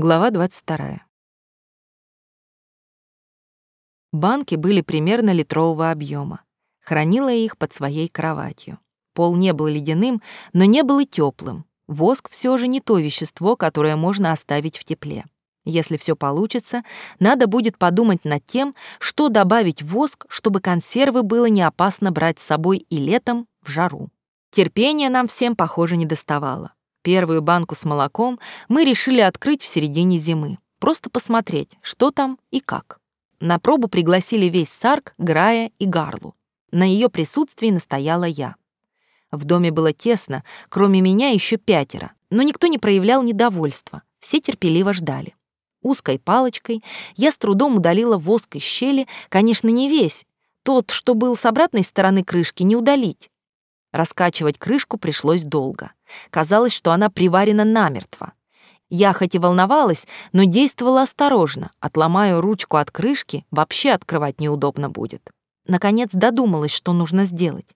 Глава 22. Банки были примерно литрового объема. Хранила их под своей кроватью. Пол не был ледяным, но не был и теплым. Воск все же не то вещество, которое можно оставить в тепле. Если все получится, надо будет подумать над тем, что добавить в воск, чтобы консервы было не опасно брать с собой и летом в жару. Терпения нам всем, похоже, не доставало. Первую банку с молоком мы решили открыть в середине зимы. Просто посмотреть, что там и как. На пробу пригласили весь Сарк, Грая и Гарлу. На ее присутствии настояла я. В доме было тесно, кроме меня еще пятеро, но никто не проявлял недовольства, все терпеливо ждали. Узкой палочкой я с трудом удалила воск из щели, конечно, не весь. Тот, что был с обратной стороны крышки, не удалить. Раскачивать крышку пришлось долго. Казалось, что она приварена намертво. Я хоть и волновалась, но действовала осторожно. Отломаю ручку от крышки, вообще открывать неудобно будет. Наконец додумалась, что нужно сделать.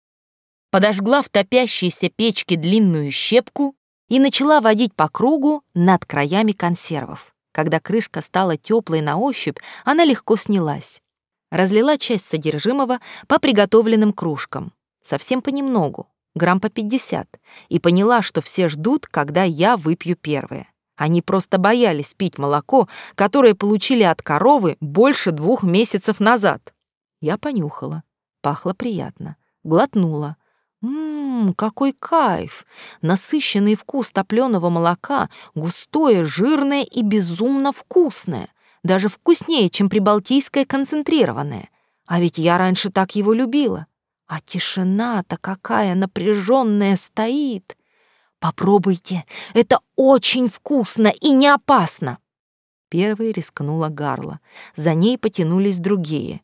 Подожгла в топящейся печке длинную щепку и начала водить по кругу над краями консервов. Когда крышка стала теплой на ощупь, она легко снялась. Разлила часть содержимого по приготовленным кружкам. Совсем понемногу, грамм по 50, и поняла, что все ждут, когда я выпью первое. Они просто боялись пить молоко, которое получили от коровы больше двух месяцев назад. Я понюхала. Пахло приятно. Глотнула. Ммм, какой кайф! Насыщенный вкус топленого молока, густое, жирное и безумно вкусное. Даже вкуснее, чем прибалтийское концентрированное. А ведь я раньше так его любила. А тишина-то какая напряженная стоит. Попробуйте, это очень вкусно и не опасно. Первой рискнула Гарла. За ней потянулись другие.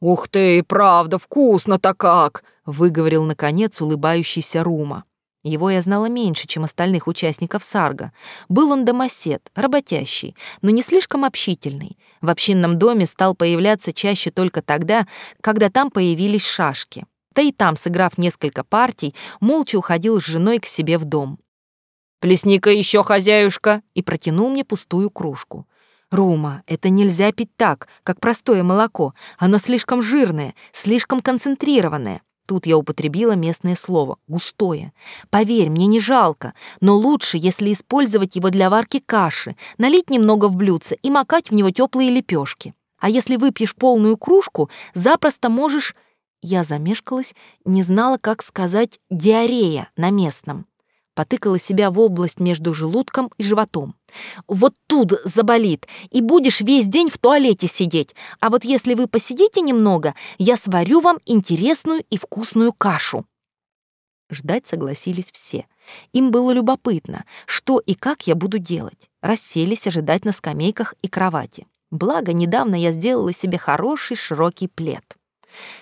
«Ух ты, правда, вкусно-то как!» — выговорил, наконец, улыбающийся Рума. Его я знала меньше, чем остальных участников Сарга. Был он домосед, работящий, но не слишком общительный. В общинном доме стал появляться чаще только тогда, когда там появились шашки. Да и там, сыграв несколько партий, молча уходил с женой к себе в дом. «Плесни-ка еще, хозяюшка!» и протянул мне пустую кружку. Рума, это нельзя пить так, как простое молоко. Оно слишком жирное, слишком концентрированное. Тут я употребила местное слово «густое». Поверь, мне не жалко, но лучше, если использовать его для варки каши, налить немного в блюдце и макать в него теплые лепешки. А если выпьешь полную кружку, запросто можешь... Я замешкалась, не знала, как сказать «диарея» на местном потыкала себя в область между желудком и животом. «Вот тут заболит, и будешь весь день в туалете сидеть. А вот если вы посидите немного, я сварю вам интересную и вкусную кашу». Ждать согласились все. Им было любопытно, что и как я буду делать. Расселись ожидать на скамейках и кровати. Благо, недавно я сделала себе хороший широкий плед.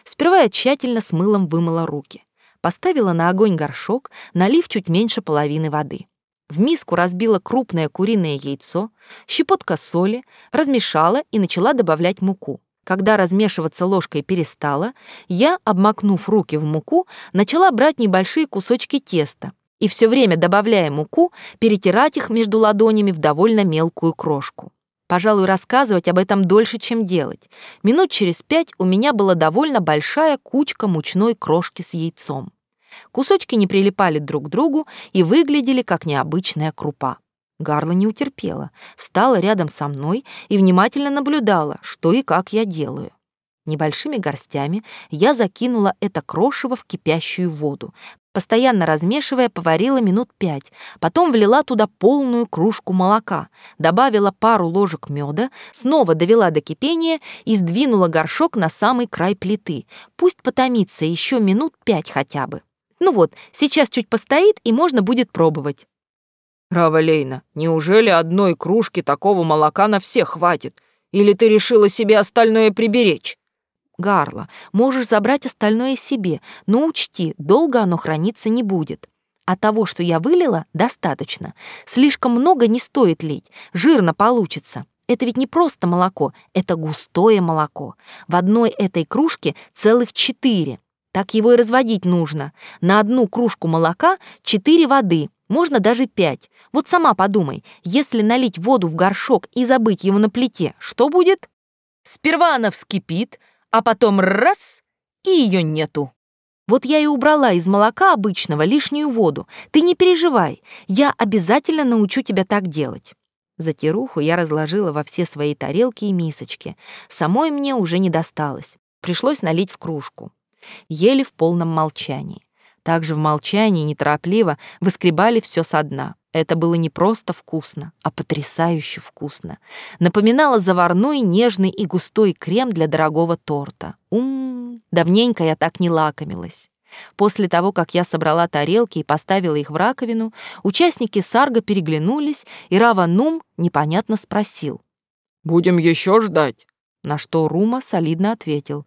Сперва я тщательно с мылом вымыла руки поставила на огонь горшок, налив чуть меньше половины воды. В миску разбила крупное куриное яйцо, щепотка соли, размешала и начала добавлять муку. Когда размешиваться ложкой перестала, я, обмакнув руки в муку, начала брать небольшие кусочки теста и все время, добавляя муку, перетирать их между ладонями в довольно мелкую крошку. Пожалуй, рассказывать об этом дольше, чем делать. Минут через пять у меня была довольно большая кучка мучной крошки с яйцом. Кусочки не прилипали друг к другу и выглядели как необычная крупа. Гарла не утерпела, встала рядом со мной и внимательно наблюдала, что и как я делаю. Небольшими горстями я закинула это крошево в кипящую воду, постоянно размешивая, поварила минут пять, потом влила туда полную кружку молока, добавила пару ложек меда, снова довела до кипения и сдвинула горшок на самый край плиты. Пусть потомится еще минут пять хотя бы. Ну вот, сейчас чуть постоит, и можно будет пробовать. Равалейна, неужели одной кружки такого молока на всех хватит? Или ты решила себе остальное приберечь? Гарла, можешь забрать остальное себе, но учти, долго оно храниться не будет. А того, что я вылила, достаточно. Слишком много не стоит лить, жирно получится. Это ведь не просто молоко, это густое молоко. В одной этой кружке целых четыре. Так его и разводить нужно. На одну кружку молока четыре воды, Можно даже пять. Вот сама подумай, если налить воду в горшок и забыть его на плите, что будет? Сперва она вскипит, а потом раз — и ее нету. Вот я и убрала из молока обычного лишнюю воду. Ты не переживай, я обязательно научу тебя так делать. Затируху я разложила во все свои тарелки и мисочки. Самой мне уже не досталось. Пришлось налить в кружку. Ели в полном молчании. Также в молчании неторопливо выскребали все со дна. Это было не просто вкусно, а потрясающе вкусно. Напоминало заварной, нежный и густой крем для дорогого торта. Ум, давненько я так не лакомилась. После того, как я собрала тарелки и поставила их в раковину, участники сарга переглянулись, и Рава Нум непонятно спросил. «Будем еще ждать?» На что Рума солидно ответил.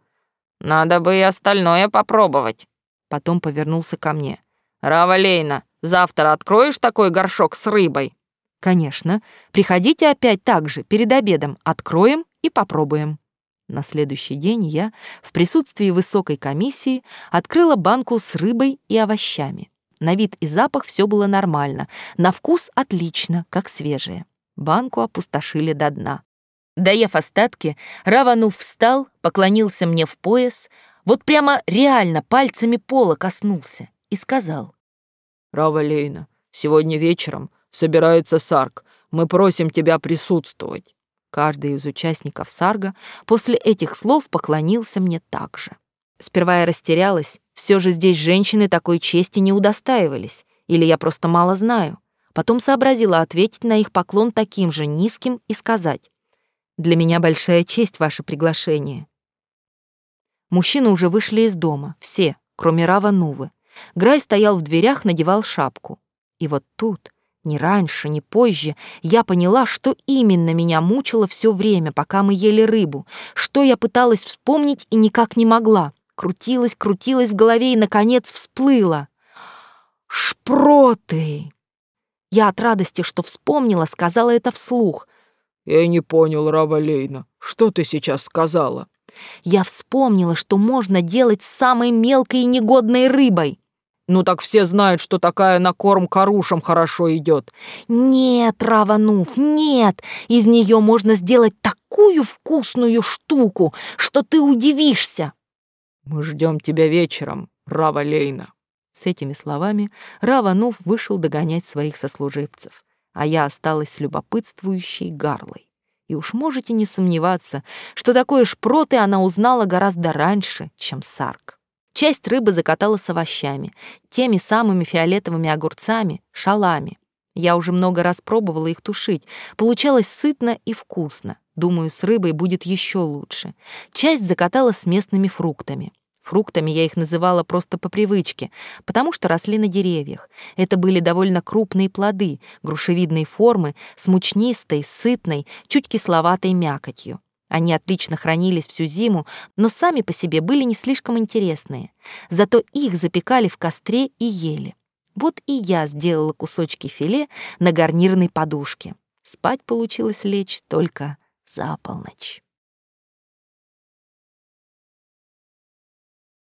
«Надо бы и остальное попробовать». Потом повернулся ко мне. «Рава Лейна, завтра откроешь такой горшок с рыбой?» «Конечно. Приходите опять так же, перед обедом. Откроем и попробуем». На следующий день я, в присутствии высокой комиссии, открыла банку с рыбой и овощами. На вид и запах все было нормально, на вкус отлично, как свежее. Банку опустошили до дна. Доев остатки, Раванув встал, поклонился мне в пояс, вот прямо реально пальцами пола коснулся и сказал. «Рава Лейна, сегодня вечером собирается Сарк. Мы просим тебя присутствовать». Каждый из участников сарга после этих слов поклонился мне так же. Сперва я растерялась, все же здесь женщины такой чести не удостаивались, или я просто мало знаю. Потом сообразила ответить на их поклон таким же низким и сказать, «Для меня большая честь ваше приглашение». Мужчины уже вышли из дома, все, кроме Рава Нувы. Грай стоял в дверях, надевал шапку. И вот тут ни раньше, ни позже я поняла, что именно меня мучило все время, пока мы ели рыбу, что я пыталась вспомнить и никак не могла. Крутилась, крутилась в голове и, наконец, всплыла. «Шпроты!» Я от радости, что вспомнила, сказала это вслух. «Я не понял, Равалейна, что ты сейчас сказала?» Я вспомнила, что можно делать с самой мелкой и негодной рыбой. Ну так все знают, что такая на корм корушам хорошо идет. Нет, Раванув, нет. Из нее можно сделать такую вкусную штуку, что ты удивишься. Мы ждем тебя вечером, Рава Лейна. С этими словами Раванув вышел догонять своих сослуживцев, а я осталась с любопытствующей гарлой. И уж можете не сомневаться, что такое шпроты она узнала гораздо раньше, чем Сарк. Часть рыбы закатала с овощами, теми самыми фиолетовыми огурцами, шалами. Я уже много раз пробовала их тушить. Получалось сытно и вкусно. Думаю, с рыбой будет еще лучше. Часть закатала с местными фруктами. Фруктами я их называла просто по привычке, потому что росли на деревьях. Это были довольно крупные плоды, грушевидной формы, с мучнистой, сытной, чуть кисловатой мякотью. Они отлично хранились всю зиму, но сами по себе были не слишком интересные. Зато их запекали в костре и ели. Вот и я сделала кусочки филе на гарнирной подушке. Спать получилось лечь только за полночь.